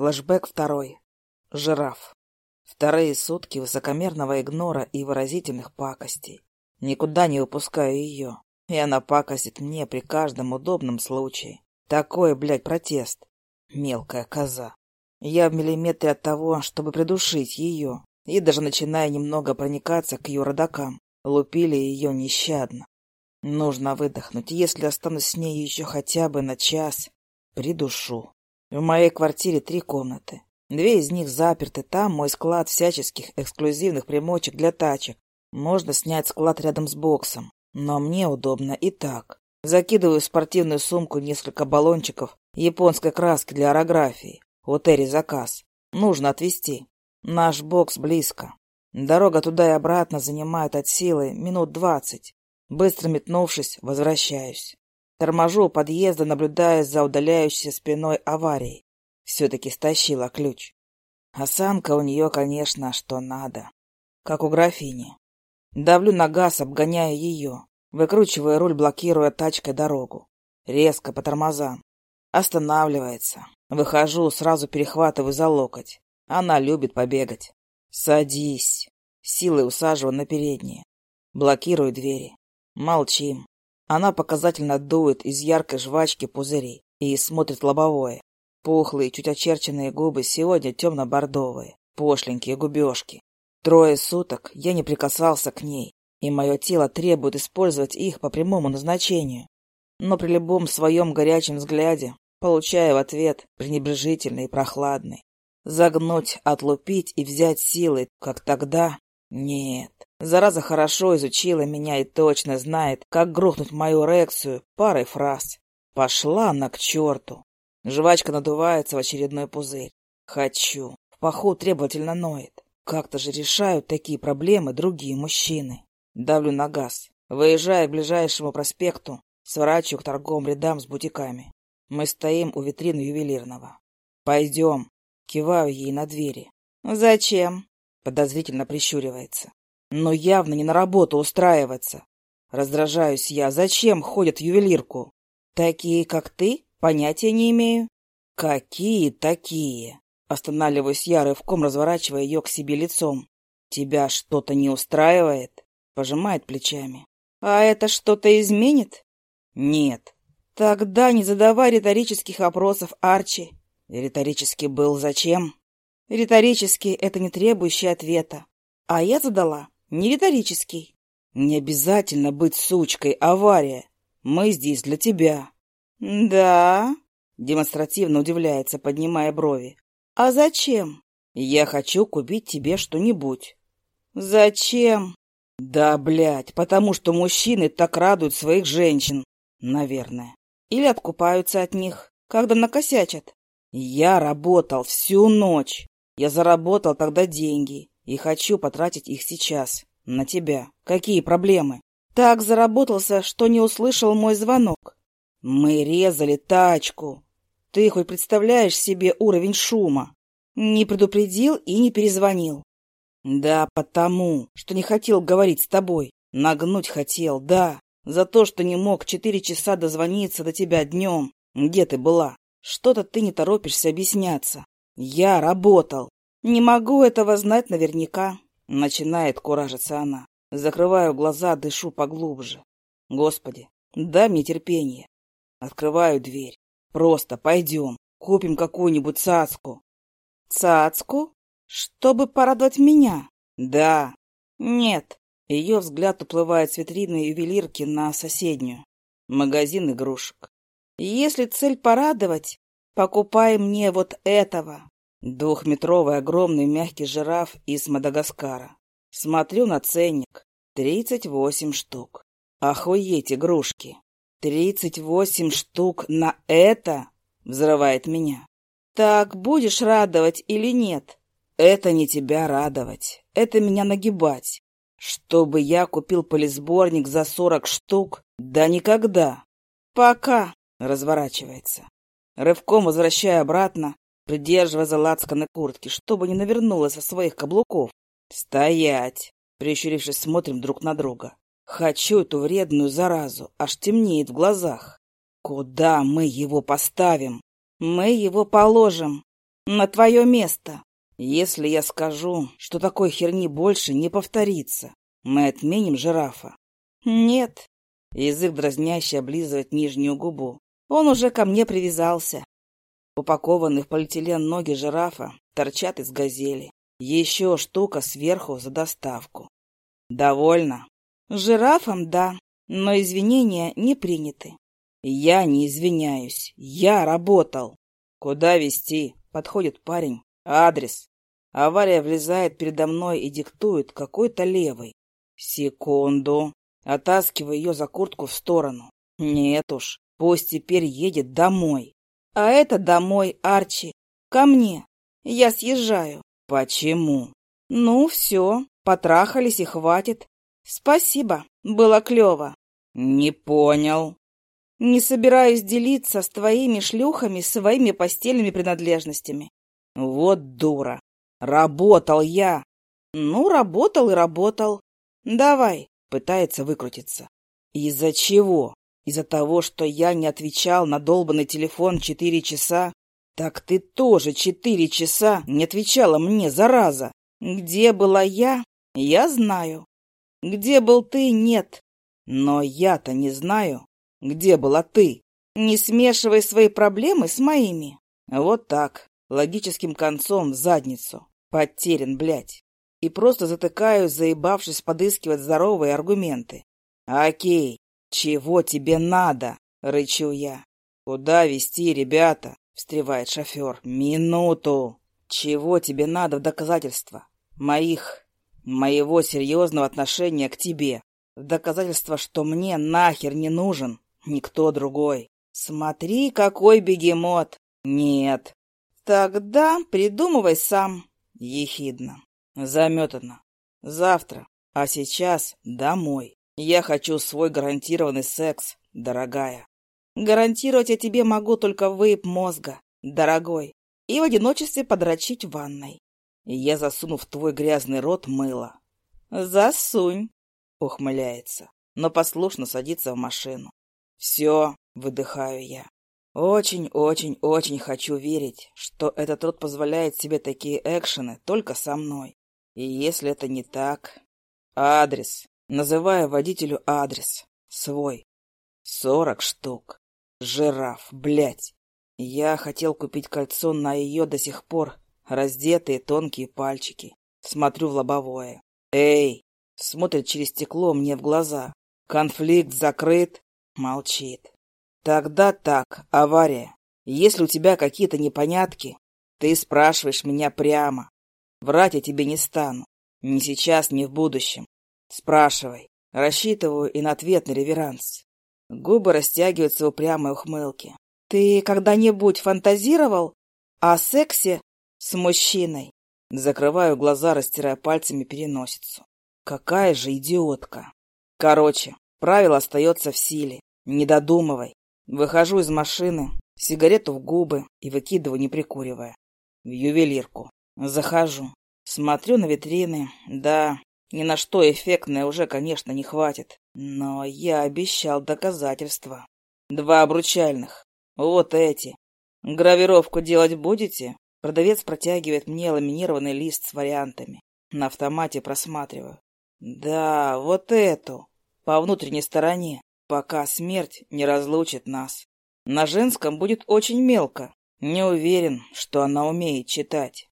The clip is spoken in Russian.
Флэшбэк второй. Жираф. Вторые сутки высокомерного игнора и выразительных пакостей. Никуда не выпускаю ее, и она пакостит мне при каждом удобном случае. Такой, блядь, протест. Мелкая коза. Я в миллиметре от того, чтобы придушить ее, и даже начиная немного проникаться к ее родакам, лупили ее нещадно. Нужно выдохнуть, если останусь с ней еще хотя бы на час, придушу. В моей квартире три комнаты. Две из них заперты, там мой склад всяческих эксклюзивных примочек для тачек. Можно снять склад рядом с боксом, но мне удобно и так. Закидываю в спортивную сумку несколько баллончиков японской краски для орографии. У Терри заказ. Нужно отвезти. Наш бокс близко. Дорога туда и обратно занимает от силы минут двадцать. Быстро метнувшись, возвращаюсь. Торможу у подъезда, наблюдая за удаляющейся спиной аварией. Все-таки стащила ключ. Осанка у нее, конечно, что надо. Как у графини. Давлю на газ, обгоняя ее. Выкручивая руль, блокируя тачкой дорогу. Резко по тормозам. Останавливается. Выхожу, сразу перехватываю за локоть. Она любит побегать. Садись. Силой усаживаю на переднее. Блокирую двери. Молчим. Она показательно дует из яркой жвачки пузырей и смотрит лобовое. Пухлые, чуть очерченные губы сегодня темно-бордовые, пошленькие губежки. Трое суток я не прикасался к ней, и мое тело требует использовать их по прямому назначению. Но при любом своем горячем взгляде получаю в ответ пренебрежительный и прохладный. Загнуть, отлупить и взять силой, как тогда? Нет. Зараза хорошо изучила меня и точно знает, как грохнуть мою рексию парой фраз. Пошла она к черту. Жвачка надувается в очередной пузырь. Хочу. В паху требовательно ноет. Как-то же решают такие проблемы другие мужчины. Давлю на газ. Выезжая к ближайшему проспекту, сворачиваю к торговым рядам с бутиками. Мы стоим у витрины ювелирного. «Пойдем». Киваю ей на двери. «Зачем?» Подозрительно прищуривается но явно не на работу устраиваться. Раздражаюсь я. Зачем ходят в ювелирку? Такие, как ты? Понятия не имею. Какие такие? Останавливаюсь я, рывком разворачивая ее к себе лицом. Тебя что-то не устраивает? Пожимает плечами. А это что-то изменит? Нет. Тогда не задавай риторических вопросов, Арчи. Риторический был зачем? Риторически это не требующий ответа. А я задала не риторический. Не обязательно быть сучкой, авария. Мы здесь для тебя. Да? Демонстративно удивляется, поднимая брови. А зачем? Я хочу купить тебе что-нибудь. Зачем? Да, блядь, потому что мужчины так радуют своих женщин. Наверное. Или откупаются от них, когда накосячат. Я работал всю ночь. Я заработал тогда деньги и хочу потратить их сейчас. На тебя. Какие проблемы? Так заработался, что не услышал мой звонок. Мы резали тачку. Ты хоть представляешь себе уровень шума? Не предупредил и не перезвонил. Да, потому, что не хотел говорить с тобой. Нагнуть хотел, да. За то, что не мог четыре часа дозвониться до тебя днем. Где ты была? Что-то ты не торопишься объясняться. Я работал. Не могу этого знать наверняка. Начинает куражиться она. Закрываю глаза, дышу поглубже. Господи, дай мне терпение. Открываю дверь. Просто пойдем, купим какую-нибудь цацку. Цацку? Чтобы порадовать меня? Да. Нет. Ее взгляд уплывает с витрины ювелирки на соседнюю. Магазин игрушек. Если цель порадовать, покупай мне вот этого. Двухметровый огромный мягкий жираф из Мадагаскара. Смотрю на ценник. Тридцать восемь штук. Охуеть игрушки. Тридцать восемь штук на это? Взрывает меня. Так будешь радовать или нет? Это не тебя радовать. Это меня нагибать. Чтобы я купил полисборник за сорок штук? Да никогда. Пока. Разворачивается. Рывком возвращаю обратно, придерживая за лацканы куртки, чтобы не навернулась со своих каблуков. «Стоять!» Прищурившись, смотрим друг на друга. Хочу эту вредную заразу, аж темнеет в глазах. Куда мы его поставим? Мы его положим. на твое место. Если я скажу, что такой херни больше не повторится, мы отменим жирафа. Нет. Язык дразняще облизывает нижнюю губу. Он уже ко мне привязался. Упакованные в полиэтилен ноги жирафа торчат из газели. Еще штука сверху за доставку. Довольно. Жирафом, да, но извинения не приняты. Я не извиняюсь. Я работал. Куда везти? Подходит парень. Адрес. Авария влезает передо мной и диктует какой-то левый. Секунду. Оттаскиваю ее за куртку в сторону. Нет уж, пусть теперь едет домой. А это домой, Арчи. Ко мне. Я съезжаю. Почему? Ну, все. Потрахались и хватит. Спасибо. Было клево. Не понял. Не собираюсь делиться с твоими шлюхами своими постельными принадлежностями. Вот дура. Работал я. Ну, работал и работал. Давай. Пытается выкрутиться. Из-за чего? Из-за того, что я не отвечал на долбанный телефон четыре часа? Так ты тоже четыре часа не отвечала мне, зараза. Где была я, я знаю. Где был ты, нет. Но я-то не знаю, где была ты. Не смешивай свои проблемы с моими. Вот так, логическим концом в задницу. Потерян, блядь и просто затыкаюсь, заебавшись подыскивать здоровые аргументы. «Окей, чего тебе надо?» — рычу я. «Куда везти, ребята?» — встревает шофер. «Минуту! Чего тебе надо в доказательство? Моих... моего серьезного отношения к тебе. В доказательство, что мне нахер не нужен никто другой. Смотри, какой бегемот! Нет. Тогда придумывай сам, ехидно. Заметано. Завтра. А сейчас домой. Я хочу свой гарантированный секс, дорогая. Гарантировать я тебе могу только вейп мозга, дорогой, и в одиночестве подрочить в ванной. Я засуну в твой грязный рот мыло. Засунь, ухмыляется, но послушно садится в машину. Все, выдыхаю я. Очень-очень-очень хочу верить, что этот рот позволяет себе такие экшены только со мной. И если это не так... Адрес. Называю водителю адрес. Свой. Сорок штук. Жираф, блядь. Я хотел купить кольцо на ее до сих пор раздетые тонкие пальчики. Смотрю в лобовое. Эй! Смотрит через стекло мне в глаза. Конфликт закрыт. Молчит. Тогда так, авария. Если у тебя какие-то непонятки, ты спрашиваешь меня прямо. Врать я тебе не стану. Ни сейчас, ни в будущем. Спрашивай. Рассчитываю и на ответный реверанс. Губы растягиваются в упрямой ухмылке. Ты когда-нибудь фантазировал о сексе с мужчиной? Закрываю глаза, растирая пальцами переносицу. Какая же идиотка. Короче, правило остается в силе. Не додумывай. Выхожу из машины, сигарету в губы и выкидываю, не прикуривая. В ювелирку. Захожу. Смотрю на витрины. Да, ни на что эффектное уже, конечно, не хватит. Но я обещал доказательства. Два обручальных. Вот эти. Гравировку делать будете? Продавец протягивает мне ламинированный лист с вариантами. На автомате просматриваю. Да, вот эту. По внутренней стороне. Пока смерть не разлучит нас. На женском будет очень мелко. Не уверен, что она умеет читать.